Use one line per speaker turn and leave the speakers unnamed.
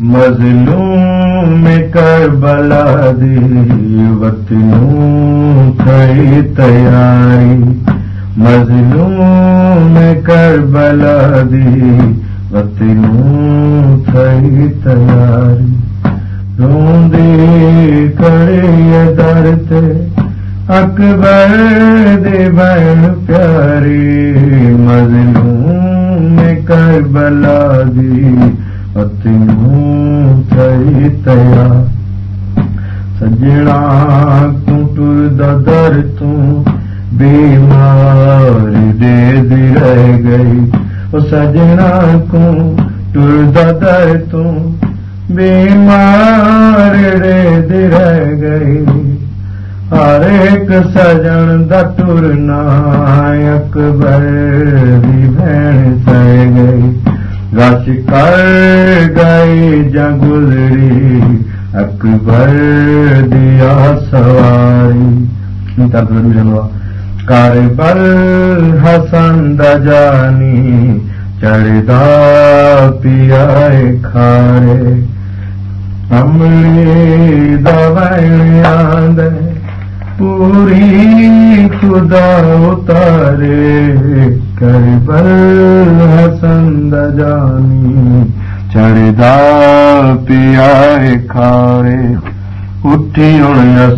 مظلوم کربلا دی وطنوں کھڑی تیاری۔ مظلوم کربلا دی وطنوں کھڑی تیاری۔ روندی کڑی درد، اکبر دی بین پیاری مظلوم کربلا دی تھی تیا سجنا در بیمار دے دی رہ گئی وہ سجنا کو در بیمار دے دی رہ گئی ہر ایک سجن دٹرنا اکبر دی بہن سہ گئی رش کر گئی جگری اکبر دیا سواری۔ کر بل حسن دجانی، چڑھتا پیا کھارے۔ املی دوائیاں دے، پوری خدا اتارے۔ کربل حسن جانی چڑھدا پیا کھارے اٹھی ہوں